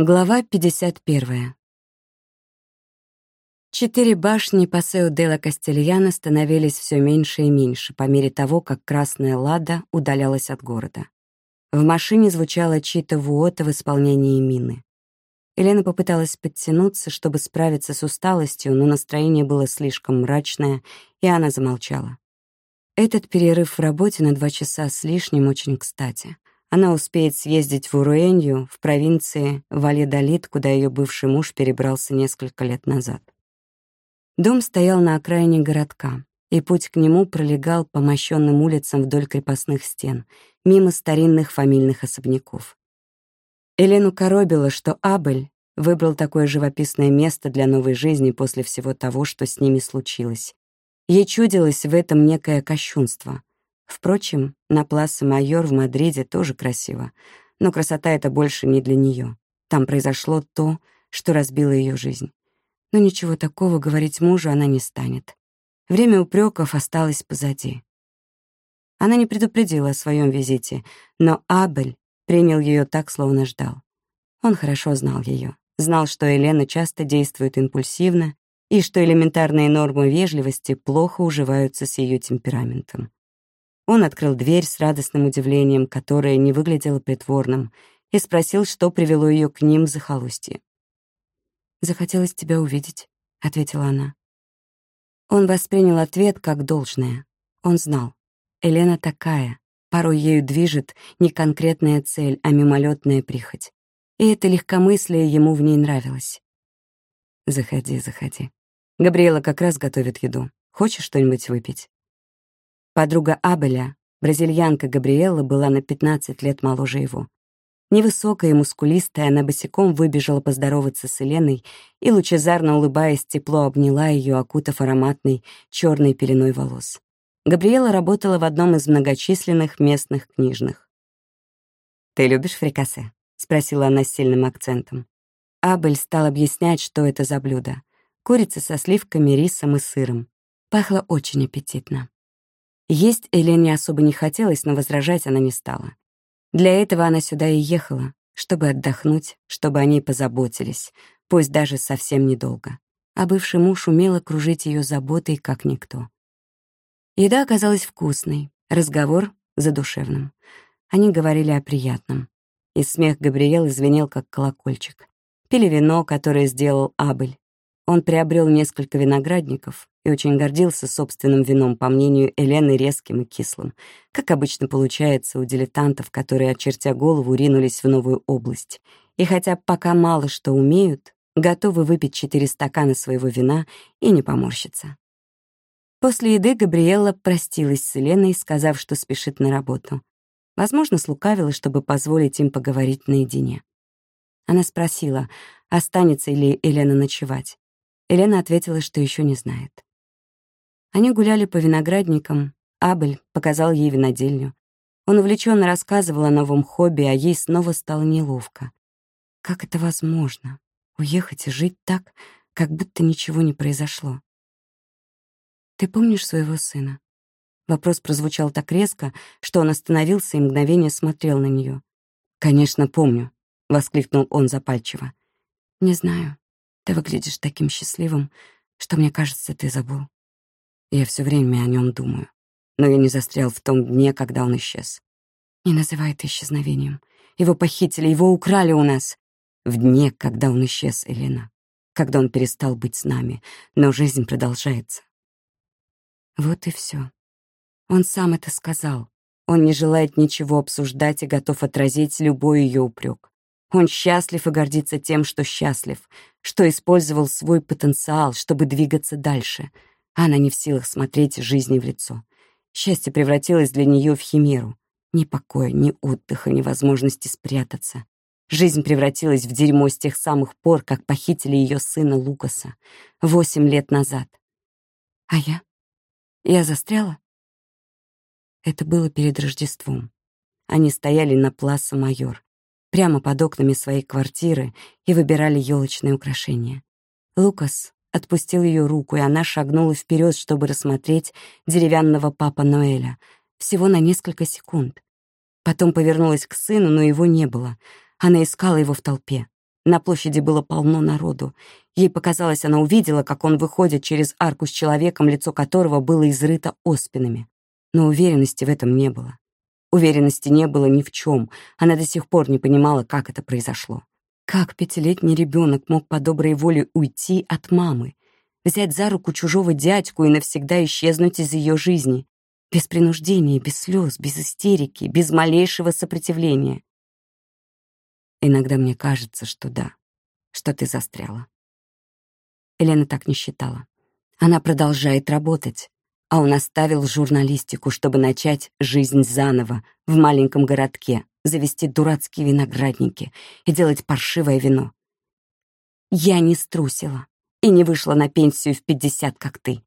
Глава 51. Четыре башни Пасео де ла Кастельяна становились все меньше и меньше по мере того, как Красная Лада удалялась от города. В машине звучала чьи-то вуота в исполнении мины. Елена попыталась подтянуться, чтобы справиться с усталостью, но настроение было слишком мрачное, и она замолчала. Этот перерыв в работе на два часа с лишним очень кстати. Она успеет съездить в Уруэнью, в провинции Валедолит, куда ее бывший муж перебрался несколько лет назад. Дом стоял на окраине городка, и путь к нему пролегал по мощенным улицам вдоль крепостных стен, мимо старинных фамильных особняков. Элену коробило, что Абель выбрал такое живописное место для новой жизни после всего того, что с ними случилось. Ей чудилось в этом некое кощунство — Впрочем, на Пласа Майор в Мадриде тоже красиво, но красота эта больше не для нее. Там произошло то, что разбило ее жизнь. Но ничего такого говорить мужу она не станет. Время упреков осталось позади. Она не предупредила о своем визите, но Абель принял ее так, словно ждал. Он хорошо знал ее, знал, что Елена часто действует импульсивно и что элементарные нормы вежливости плохо уживаются с ее темпераментом. Он открыл дверь с радостным удивлением, которое не выглядело притворным, и спросил, что привело ее к ним в захолустье. «Захотелось тебя увидеть», — ответила она. Он воспринял ответ как должное. Он знал. Елена такая. Порой ею движет не конкретная цель, а мимолетная прихоть. И это легкомыслие ему в ней нравилось. «Заходи, заходи. Габриэла как раз готовит еду. Хочешь что-нибудь выпить?» Подруга Абеля, бразильянка Габриэла, была на 15 лет моложе его. Невысокая и мускулистая, она босиком выбежала поздороваться с Еленой и, лучезарно улыбаясь, тепло обняла ее, окутав ароматной черной пеленой волос. Габриэла работала в одном из многочисленных местных книжных. «Ты любишь фрикасе?» — спросила она с сильным акцентом. Абель стал объяснять, что это за блюдо. Курица со сливками, рисом и сыром. Пахло очень аппетитно. Есть Элене особо не хотелось, но возражать она не стала. Для этого она сюда и ехала, чтобы отдохнуть, чтобы о ней позаботились, пусть даже совсем недолго. А бывший муж умело кружить ее заботой, как никто. Еда оказалась вкусной, разговор — задушевным. Они говорили о приятном. И смех Габриэлы звенел, как колокольчик. Пили вино, которое сделал Абель. Он приобрел несколько виноградников и очень гордился собственным вином, по мнению Элены, резким и кислым, как обычно получается у дилетантов, которые, очертя голову, ринулись в новую область. И хотя пока мало что умеют, готовы выпить четыре стакана своего вина и не поморщиться. После еды Габриэла простилась с Еленой, сказав, что спешит на работу. Возможно, слукавила, чтобы позволить им поговорить наедине. Она спросила, останется ли Елена ночевать. Елена ответила, что еще не знает. Они гуляли по виноградникам, Абель показал ей винодельню. Он увлеченно рассказывал о новом хобби, а ей снова стало неловко. Как это возможно? Уехать и жить так, как будто ничего не произошло. «Ты помнишь своего сына?» Вопрос прозвучал так резко, что он остановился и мгновение смотрел на нее. «Конечно, помню», — воскликнул он запальчиво. «Не знаю. Ты выглядишь таким счастливым, что мне кажется, ты забыл. Я все время о нем думаю. Но я не застрял в том дне, когда он исчез. Не называй это исчезновением. Его похитили, его украли у нас. В дне, когда он исчез, Элена. Когда он перестал быть с нами. Но жизнь продолжается. Вот и все. Он сам это сказал. Он не желает ничего обсуждать и готов отразить любой ее упрек. Он счастлив и гордится тем, что счастлив, что использовал свой потенциал, чтобы двигаться дальше. Она не в силах смотреть жизни в лицо. Счастье превратилось для нее в химеру. Ни покоя, ни отдыха, ни возможности спрятаться. Жизнь превратилась в дерьмо с тех самых пор, как похитили ее сына Лукаса. Восемь лет назад. А я? Я застряла? Это было перед Рождеством. Они стояли на Пласа Майор прямо под окнами своей квартиры и выбирали елочные украшения. Лукас отпустил ее руку, и она шагнула вперед, чтобы рассмотреть деревянного папа Ноэля, всего на несколько секунд. Потом повернулась к сыну, но его не было. Она искала его в толпе. На площади было полно народу. Ей показалось, она увидела, как он выходит через арку с человеком, лицо которого было изрыто оспинами. Но уверенности в этом не было. Уверенности не было ни в чем. Она до сих пор не понимала, как это произошло. Как пятилетний ребенок мог по доброй воле уйти от мамы, взять за руку чужого дядьку и навсегда исчезнуть из ее жизни? Без принуждения, без слез, без истерики, без малейшего сопротивления. Иногда мне кажется, что да, что ты застряла. Елена так не считала. Она продолжает работать, а он оставил журналистику, чтобы начать жизнь заново в маленьком городке, завести дурацкие виноградники и делать паршивое вино. Я не струсила и не вышла на пенсию в пятьдесят, как ты.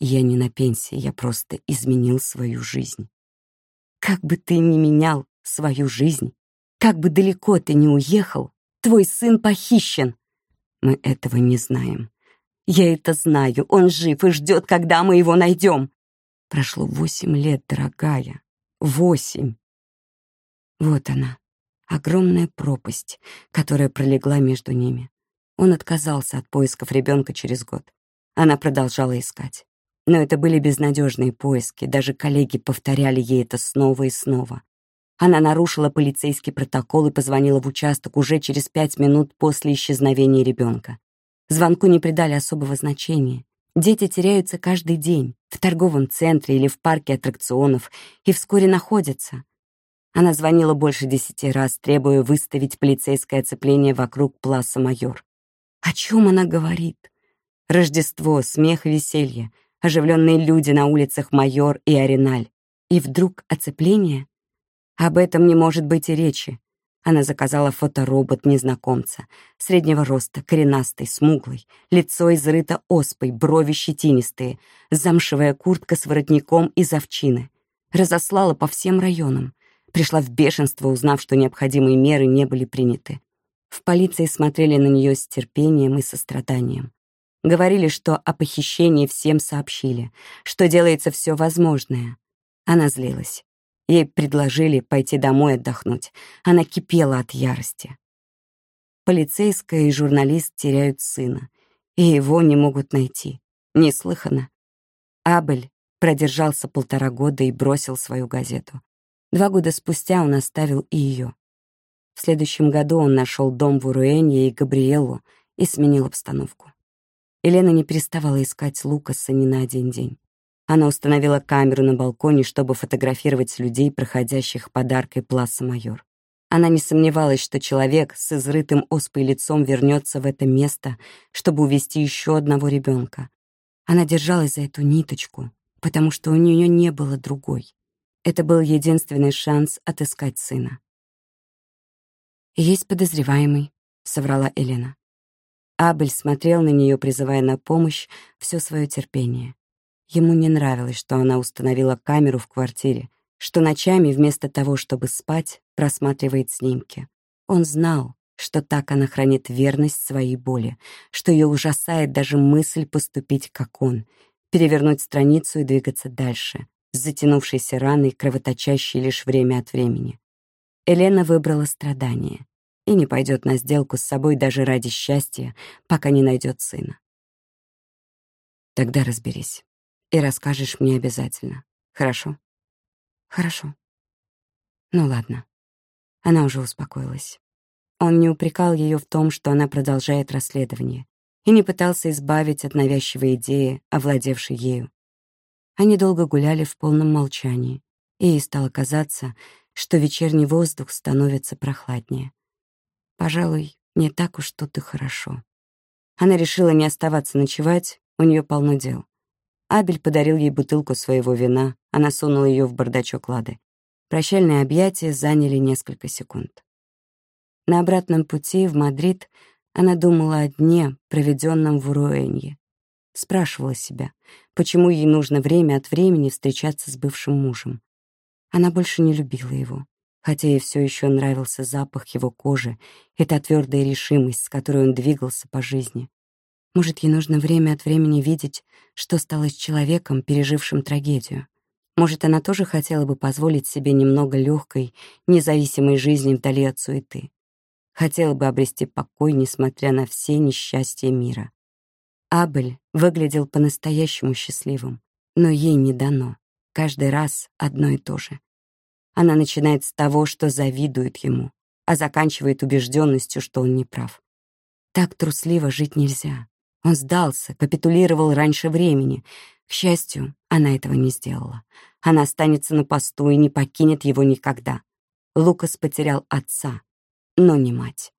Я не на пенсии, я просто изменил свою жизнь. Как бы ты ни менял свою жизнь, как бы далеко ты ни уехал, твой сын похищен. Мы этого не знаем. Я это знаю, он жив и ждет, когда мы его найдем. Прошло восемь лет, дорогая. Восемь. Вот она, огромная пропасть, которая пролегла между ними. Он отказался от поисков ребенка через год. Она продолжала искать. Но это были безнадежные поиски, даже коллеги повторяли ей это снова и снова. Она нарушила полицейский протокол и позвонила в участок уже через пять минут после исчезновения ребенка. Звонку не придали особого значения. Дети теряются каждый день, в торговом центре или в парке аттракционов, и вскоре находятся. Она звонила больше десяти раз, требуя выставить полицейское оцепление вокруг Пласа Майор. О чем она говорит? Рождество, смех и веселье — оживленные люди на улицах Майор и Ареналь. И вдруг оцепление? Об этом не может быть и речи. Она заказала фоторобот незнакомца, среднего роста, коренастый, смуглый, лицо изрыто оспой, брови щетинистые, замшевая куртка с воротником из овчины. Разослала по всем районам. Пришла в бешенство, узнав, что необходимые меры не были приняты. В полиции смотрели на нее с терпением и состраданием. Говорили, что о похищении всем сообщили, что делается все возможное. Она злилась. Ей предложили пойти домой отдохнуть. Она кипела от ярости. Полицейская и журналист теряют сына, и его не могут найти. Неслыханно. Абель продержался полтора года и бросил свою газету. Два года спустя он оставил и ее. В следующем году он нашел дом в Уруэнье и Габриэлу и сменил обстановку. Елена не переставала искать Лукаса ни на один день. Она установила камеру на балконе, чтобы фотографировать людей, проходящих подаркой Пласа Майор. Она не сомневалась, что человек с изрытым оспой лицом вернется в это место, чтобы увести еще одного ребенка. Она держалась за эту ниточку, потому что у нее не было другой. Это был единственный шанс отыскать сына. «Есть подозреваемый», — соврала Елена. Абель смотрел на нее, призывая на помощь все свое терпение. Ему не нравилось, что она установила камеру в квартире, что ночами вместо того, чтобы спать, просматривает снимки. Он знал, что так она хранит верность своей боли, что ее ужасает даже мысль поступить как он, перевернуть страницу и двигаться дальше, с затянувшейся раной, кровоточащей лишь время от времени. Елена выбрала страдания и не пойдет на сделку с собой даже ради счастья, пока не найдет сына. Тогда разберись и расскажешь мне обязательно. Хорошо? Хорошо. Ну ладно. Она уже успокоилась. Он не упрекал ее в том, что она продолжает расследование, и не пытался избавить от навязчивой идеи, овладевшей ею. Они долго гуляли в полном молчании, и ей стало казаться, что вечерний воздух становится прохладнее. Пожалуй, не так уж тут и хорошо. Она решила не оставаться ночевать, у нее полно дел. Абель подарил ей бутылку своего вина, она сунула ее в бардачок Лады. Прощальные объятия заняли несколько секунд. На обратном пути в Мадрид она думала о дне, проведенном в Уруэнье. Спрашивала себя, почему ей нужно время от времени встречаться с бывшим мужем. Она больше не любила его хотя ей все еще нравился запах его кожи и та твердая решимость, с которой он двигался по жизни. Может, ей нужно время от времени видеть, что стало с человеком, пережившим трагедию. Может, она тоже хотела бы позволить себе немного легкой, независимой жизни вдали от суеты. хотела бы обрести покой, несмотря на все несчастья мира. Абель выглядел по-настоящему счастливым, но ей не дано. Каждый раз одно и то же. Она начинает с того, что завидует ему, а заканчивает убежденностью, что он не прав. Так трусливо жить нельзя. Он сдался, капитулировал раньше времени. К счастью, она этого не сделала. Она останется на посту и не покинет его никогда. Лукас потерял отца, но не мать.